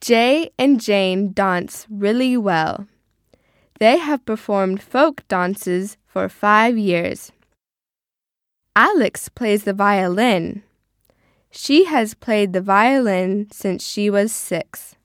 Jay and Jane dance really well. They have performed folk dances for five years. Alex plays the violin. She has played the violin since she was six.